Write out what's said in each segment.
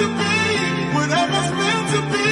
to be, whatever's meant to be.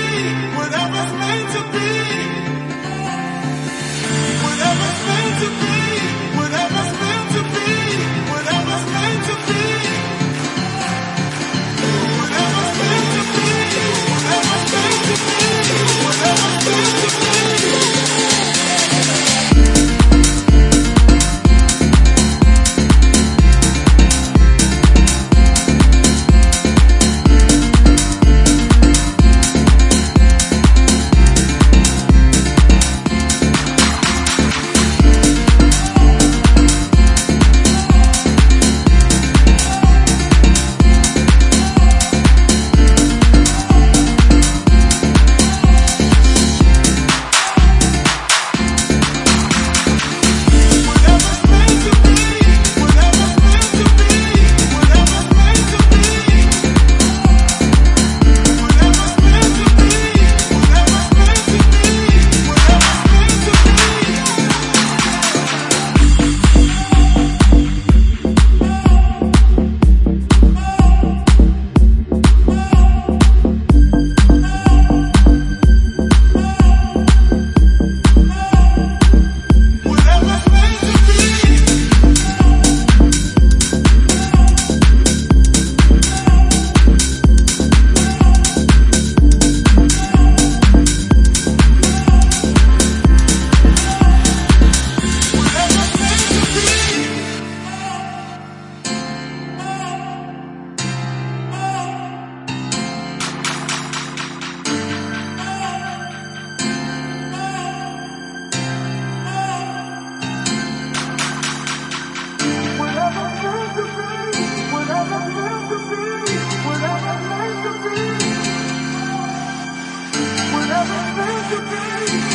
Thank you.